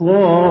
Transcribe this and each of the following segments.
Lord.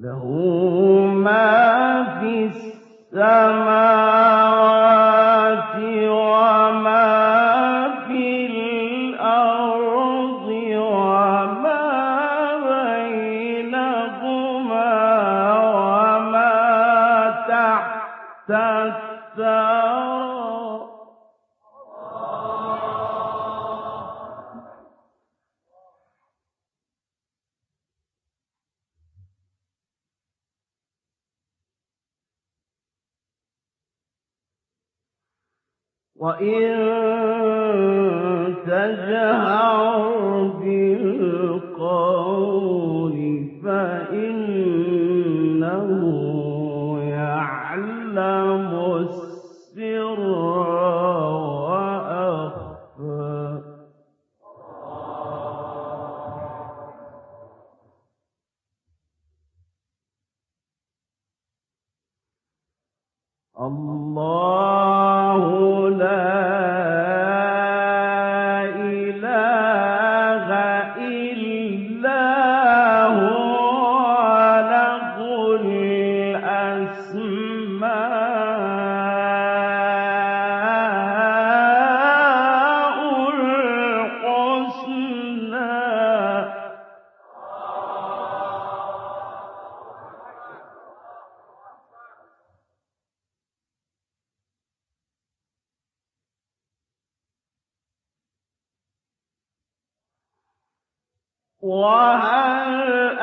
له ما في السماء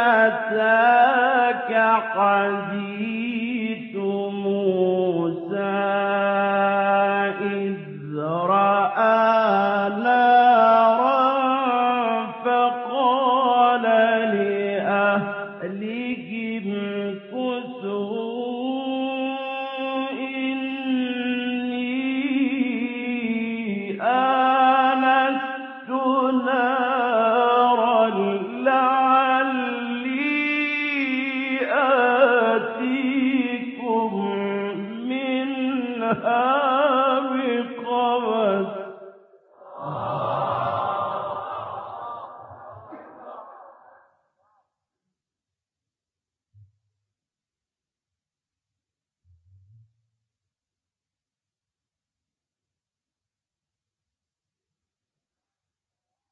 أتاك حديث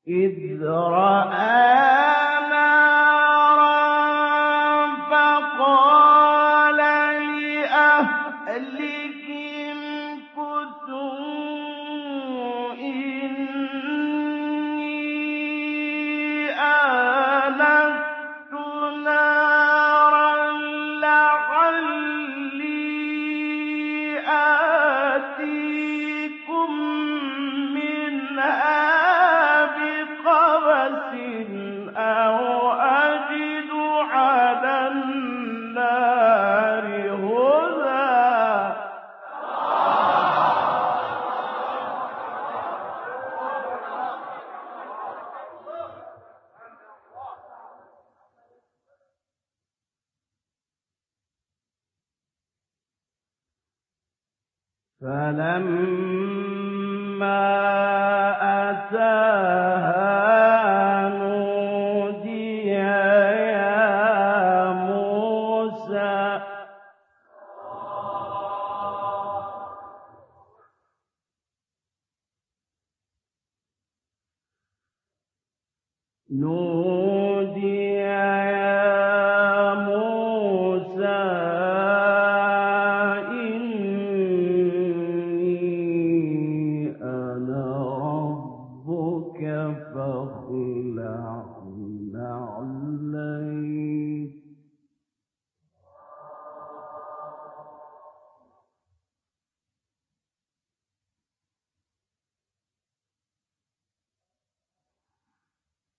إذ رأى فلما أتاه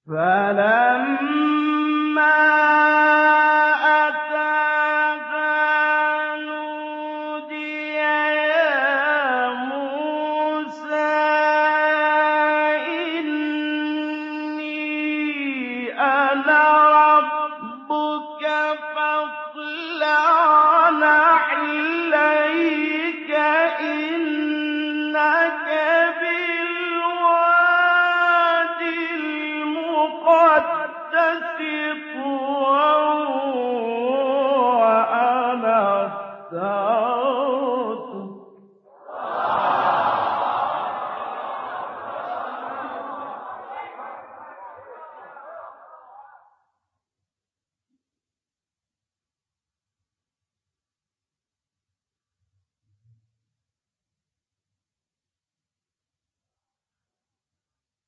فَلَمَّا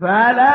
فلا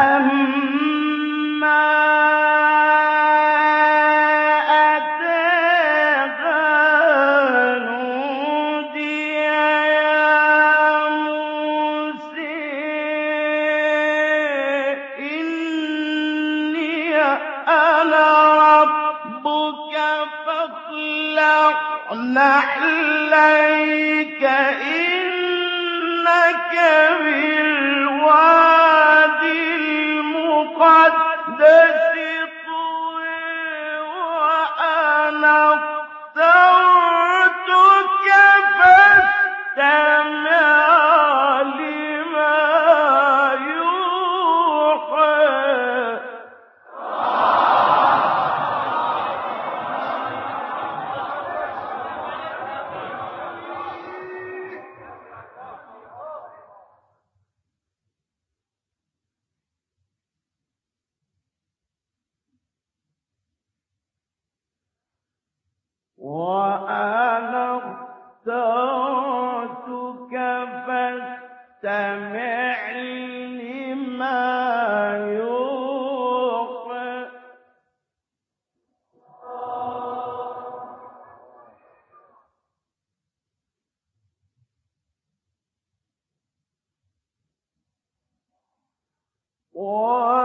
我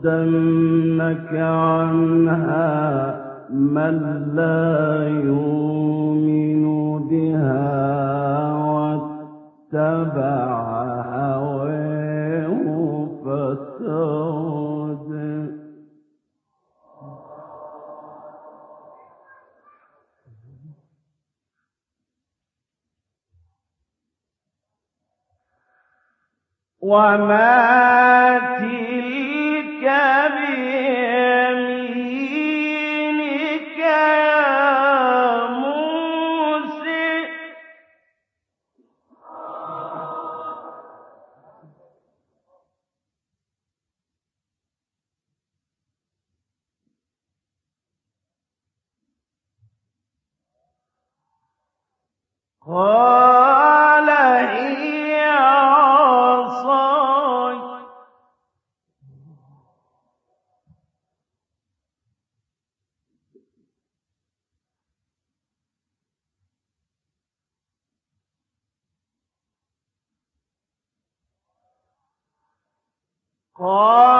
يصدنك عنها من لا يؤمن بها واتبع هواه فترد. وما إذا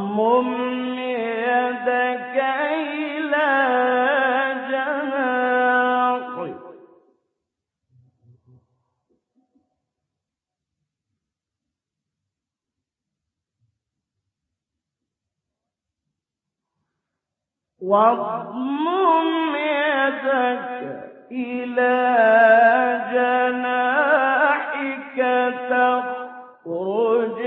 واضمم يدك إلى جناحك تخرج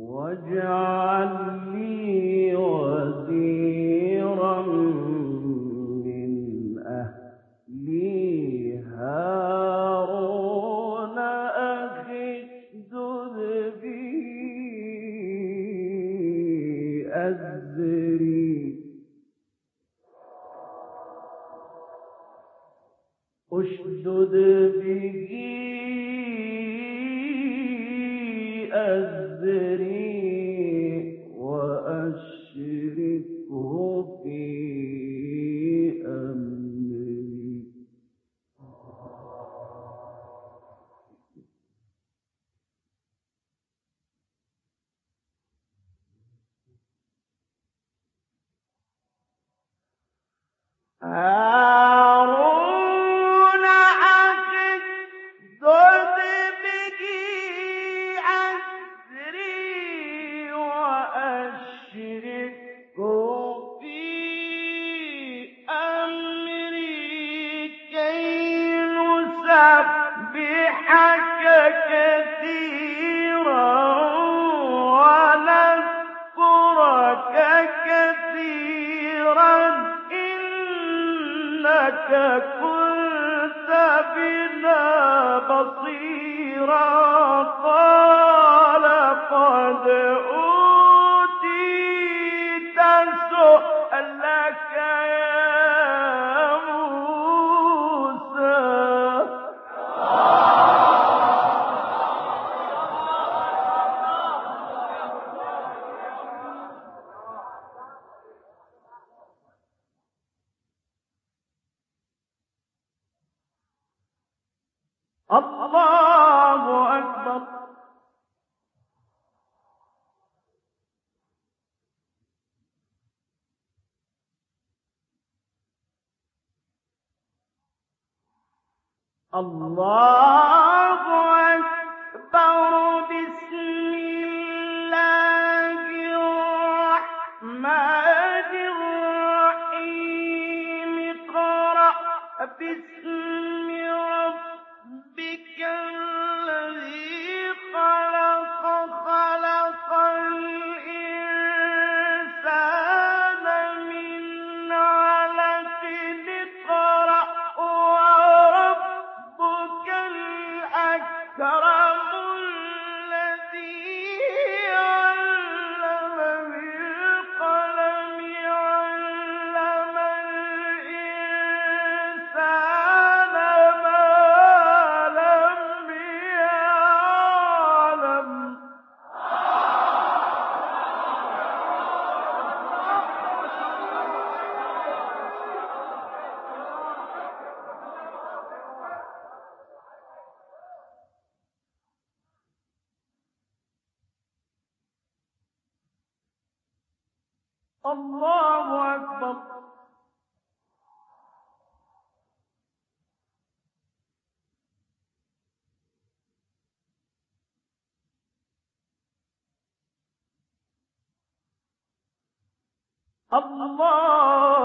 واجعل لي الله الله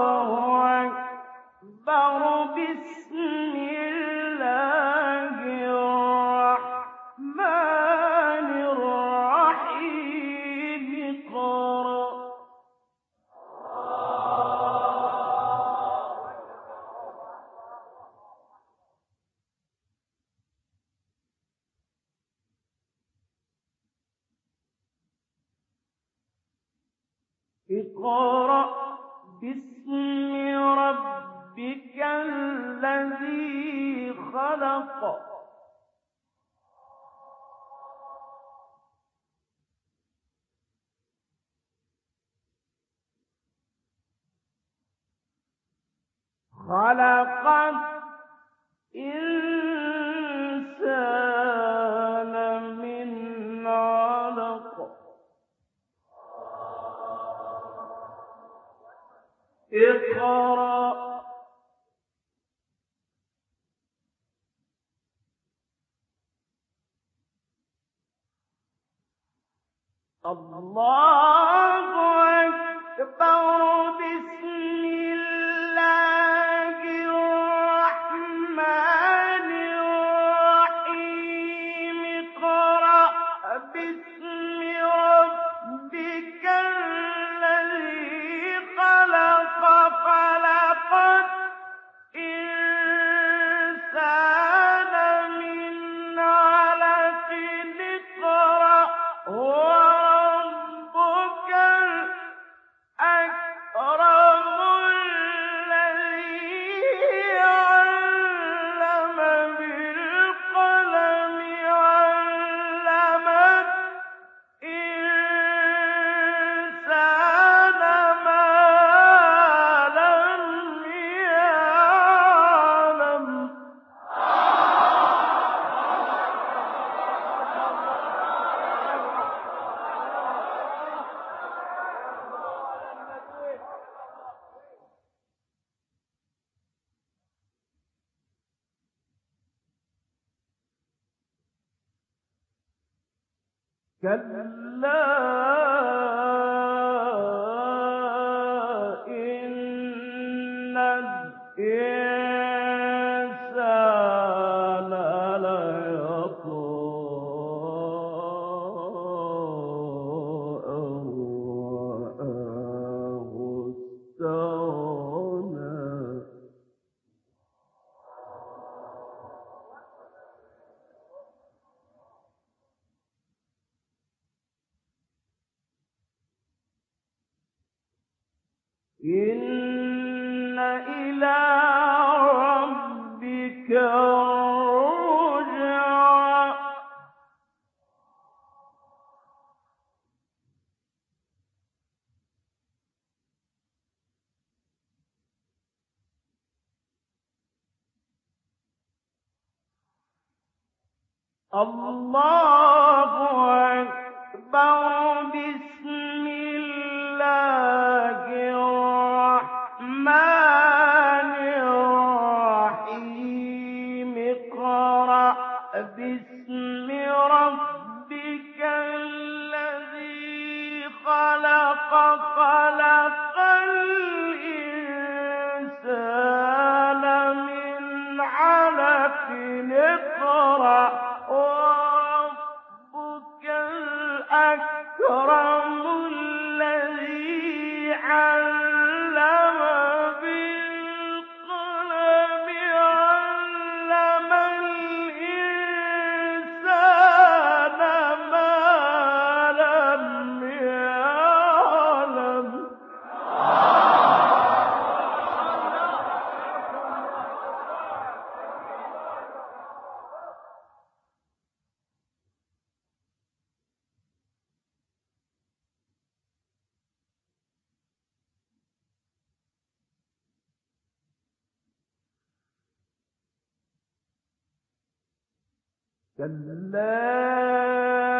报 كَلَّا.